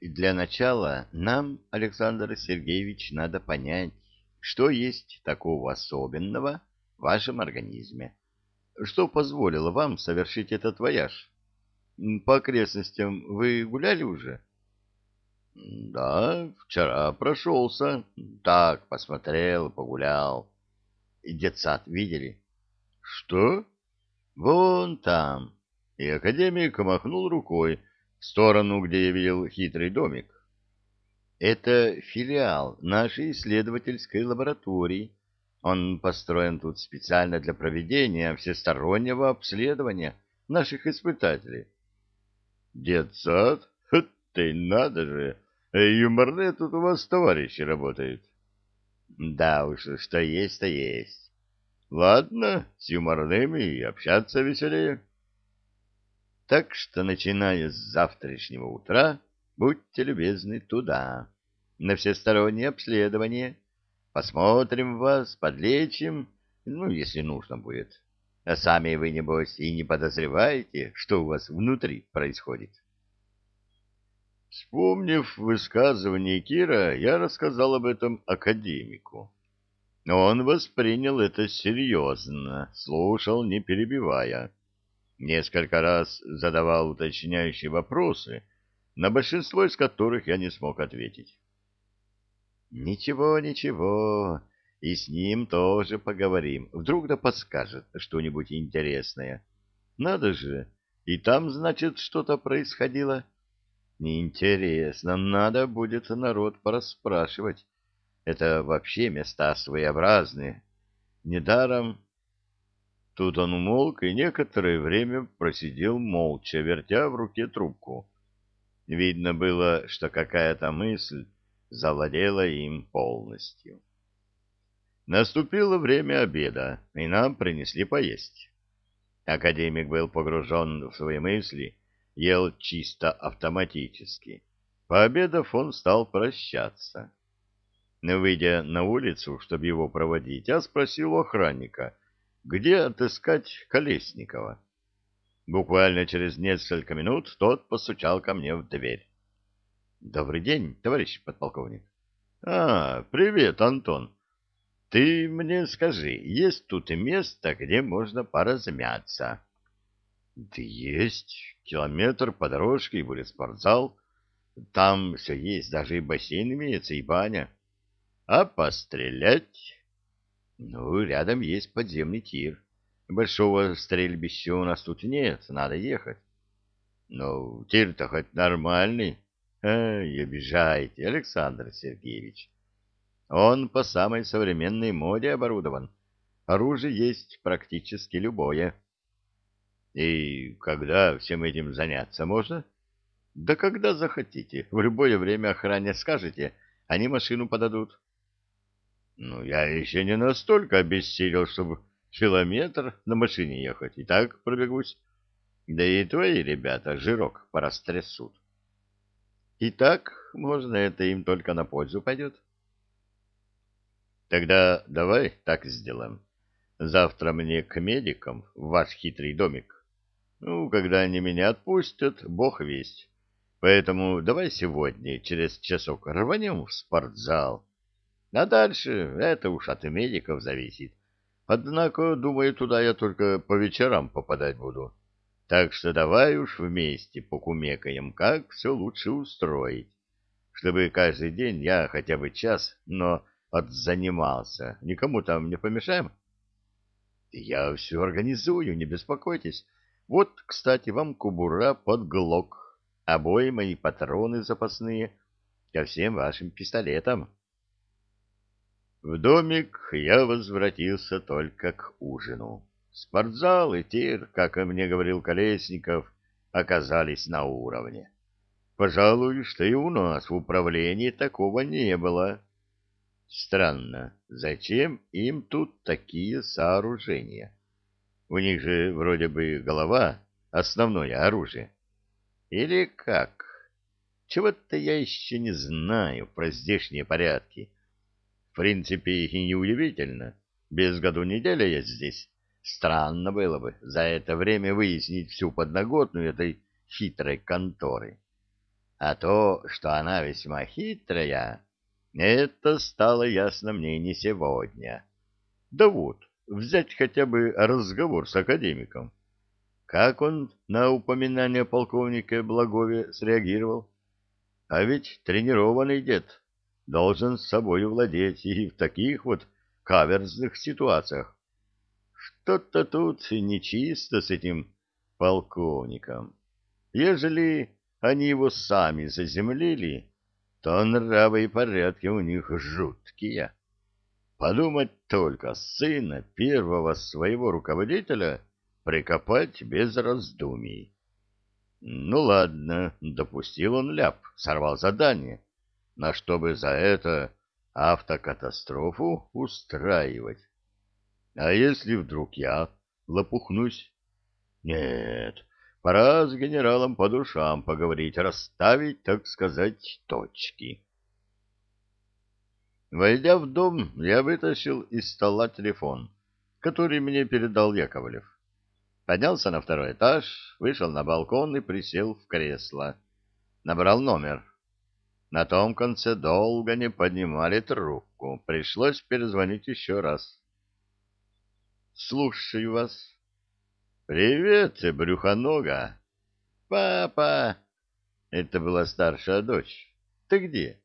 Для начала нам, Александр Сергеевич, надо понять, что есть такого особенного в вашем организме. Что позволило вам совершить этот вояж? По окрестностям вы гуляли уже? Да, вчера прошелся. Так, посмотрел, погулял. Детсад видели? Что? Вон там. И академик махнул рукой сторону, где я видел хитрый домик. Это филиал нашей исследовательской лаборатории. Он построен тут специально для проведения всестороннего обследования наших испытателей. Детсад? Ты надо же! Юморные тут у вас товарищи работают. Да уж, что есть, то есть. Ладно, с юморными и общаться веселее. Так что, начиная с завтрашнего утра, будьте любезны туда, на всестороннее обследование. Посмотрим вас, подлечим, ну, если нужно будет. А сами вы, небось, и не подозреваете, что у вас внутри происходит. Вспомнив высказывание Кира, я рассказал об этом академику. Он воспринял это серьезно, слушал, не перебивая. Несколько раз задавал уточняющие вопросы, на большинство из которых я не смог ответить. «Ничего, ничего, и с ним тоже поговорим. Вдруг да подскажет что-нибудь интересное. Надо же, и там, значит, что-то происходило. Неинтересно, надо будет народ порасспрашивать. Это вообще места своеобразные. Недаром Тут он умолк и некоторое время просидел молча, вертя в руке трубку. Видно было, что какая-то мысль завладела им полностью. Наступило время обеда, и нам принесли поесть. Академик был погружен в свои мысли, ел чисто автоматически. Пообедав, он стал прощаться. Выйдя на улицу, чтобы его проводить, я спросил охранника — где отыскать Колесникова. Буквально через несколько минут тот постучал ко мне в дверь. — Добрый день, товарищ подполковник. — А, привет, Антон. Ты мне скажи, есть тут место, где можно поразмяться? — Да есть. Километр по дорожке и будет спортзал. Там все есть, даже и бассейн имеется, и баня. — А пострелять? Ну, рядом есть подземный тир. Большого стрельбища у нас тут нет, надо ехать. Ну, тир-то хоть нормальный. Ай, обижаете, Александр Сергеевич. Он по самой современной моде оборудован. Оружие есть практически любое. И когда всем этим заняться можно? Да когда захотите. В любое время охране скажете, они машину подадут. Ну, я еще не настолько обессилел, чтобы километр на машине ехать. И так пробегусь. Да и твои ребята жирок порастрясут. И так, можно, это им только на пользу пойдет. Тогда давай так сделаем. Завтра мне к медикам в ваш хитрый домик. Ну, когда они меня отпустят, бог весть. Поэтому давай сегодня, через часок, рванем в спортзал. А дальше это уж от медиков зависит. Однако, думаю, туда я только по вечерам попадать буду. Так что давай уж вместе покумекаем, как все лучше устроить, чтобы каждый день я хотя бы час, но отзанимался. Никому там не помешаем? Я все организую, не беспокойтесь. Вот, кстати, вам кубура под глок, обои мои патроны запасные ко всем вашим пистолетам. В домик я возвратился только к ужину. Спортзал и тир, как и мне говорил Колесников, оказались на уровне. Пожалуй, что и у нас в управлении такого не было. Странно, зачем им тут такие сооружения? У них же вроде бы голова — основное оружие. Или как? Чего-то я еще не знаю про здешние порядки. Принципе, и неудивительно. Без году неделя я здесь. Странно было бы за это время выяснить всю подноготную этой хитрой конторы. А то, что она весьма хитрая, это стало ясно мне не сегодня. Да вот, взять хотя бы разговор с академиком. Как он на упоминание полковника Благове среагировал? А ведь тренированный дед должен с собой владеть и в таких вот каверзных ситуациях. Что-то тут нечисто с этим полковником. Ежели они его сами заземлили, то нравы и порядки у них жуткие. Подумать только, сына первого своего руководителя прикопать без раздумий. Ну ладно, допустил он ляп, сорвал задание, на чтобы за это автокатастрофу устраивать. А если вдруг я лопухнусь? Нет, пора с генералом по душам поговорить, расставить, так сказать, точки. Войдя в дом, я вытащил из стола телефон, который мне передал Яковлев. Поднялся на второй этаж, вышел на балкон и присел в кресло. Набрал номер. На том конце долго не поднимали трубку. Пришлось перезвонить еще раз. Слушаю вас. Привет, брюхонога. Папа. Это была старшая дочь. Ты где?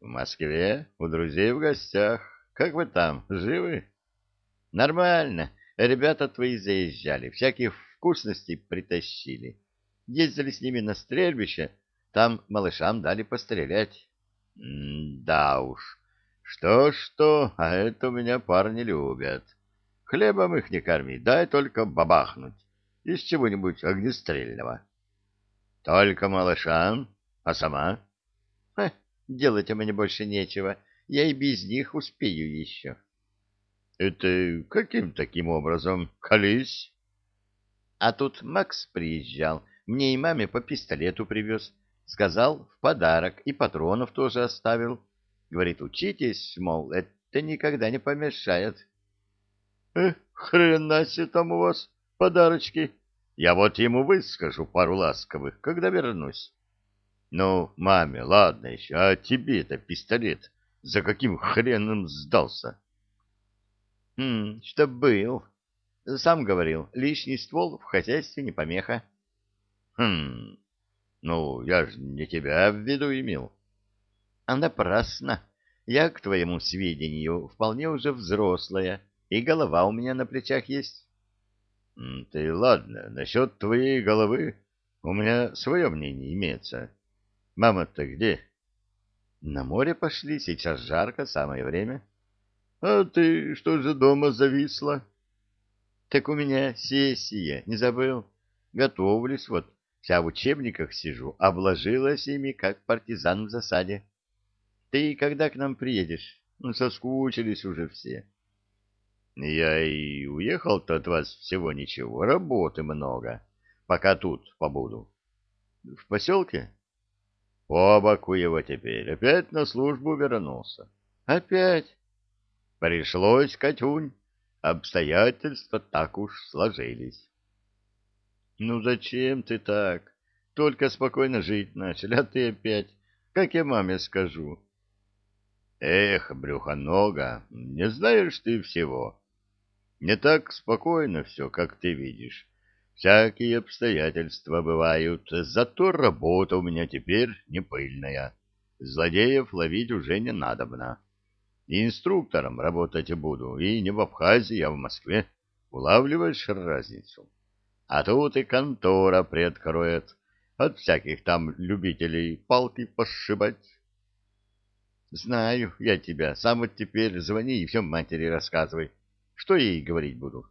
В Москве, у друзей в гостях. Как вы там, живы? Нормально. Ребята твои заезжали, всяких вкусностей притащили. Ездили с ними на стрельбище, там малышам дали пострелять. М да уж, что-что, а это у меня парни любят. Хлебом их не корми, дай только бабахнуть из чего-нибудь огнестрельного. Только малышам, а сама? Ха, делать меня больше нечего, я и без них успею еще. Это каким таким образом? Колись? А тут Макс приезжал, мне и маме по пистолету привез. Сказал, в подарок, и патронов тоже оставил. Говорит, учитесь, мол, это никогда не помешает. Эх, хрена себе там у вас подарочки. Я вот ему выскажу пару ласковых, когда вернусь. Ну, маме, ладно еще, а тебе-то пистолет за каким хреном сдался? Хм, что был. Сам говорил, лишний ствол в хозяйстве не помеха. Хм, ну, я же не тебя в виду имел. А напрасно. Я, к твоему сведению, вполне уже взрослая и голова у меня на плечах есть. — Ты ладно, насчет твоей головы у меня свое мнение имеется. Мама-то где? — На море пошли, сейчас жарко, самое время. — А ты что же дома зависла? — Так у меня сессия, не забыл. Готовлюсь вот, вся в учебниках сижу, обложилась ими, как партизан в засаде. Ты когда к нам приедешь? Ну, соскучились уже все. — я и уехал-то от вас всего ничего, работы много, пока тут побуду. В поселке? По боку его теперь, опять на службу вернулся. Опять? Пришлось, Катюнь, обстоятельства так уж сложились. Ну зачем ты так? Только спокойно жить начали, а ты опять, как я маме скажу. Эх, брюхонога, не знаешь ты всего. Не так спокойно все, как ты видишь. Всякие обстоятельства бывают, зато работа у меня теперь не пыльная. Злодеев ловить уже не надобно. Инструктором работать буду, и не в Абхазии, а в Москве. Улавливаешь разницу? А тут и контора приоткроет от всяких там любителей палки пошибать. Знаю я тебя, сам вот теперь звони и все матери рассказывай. Что ей говорить буду?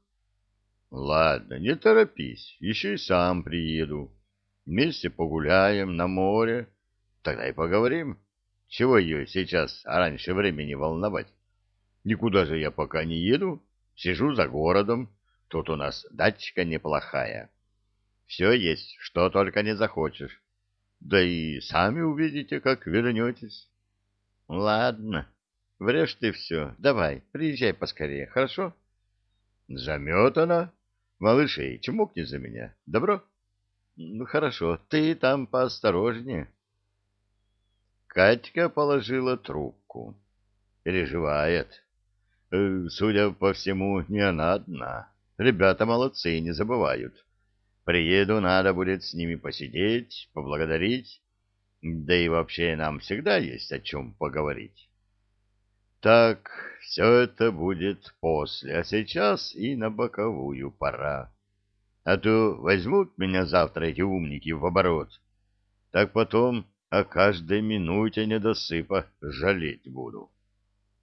Ладно, не торопись, еще и сам приеду. Вместе погуляем на море. Тогда и поговорим. Чего ее сейчас раньше времени волновать? Никуда же я пока не еду. Сижу за городом. Тут у нас дачка неплохая. Все есть, что только не захочешь. Да и сами увидите, как вернетесь. Ладно, врешь ты все. Давай, приезжай поскорее, хорошо? Заметана. Малышей, чмокни за меня. Добро? Ну, хорошо, ты там поосторожнее. Катька положила трубку. Переживает. Э, судя по всему, не она одна. Ребята молодцы, не забывают. Приеду, надо будет с ними посидеть, поблагодарить. Да и вообще нам всегда есть о чем поговорить. Так, все это будет после, а сейчас и на боковую пора. А то возьмут меня завтра эти умники в оборот. Так потом о каждой минуте недосыпа жалеть буду.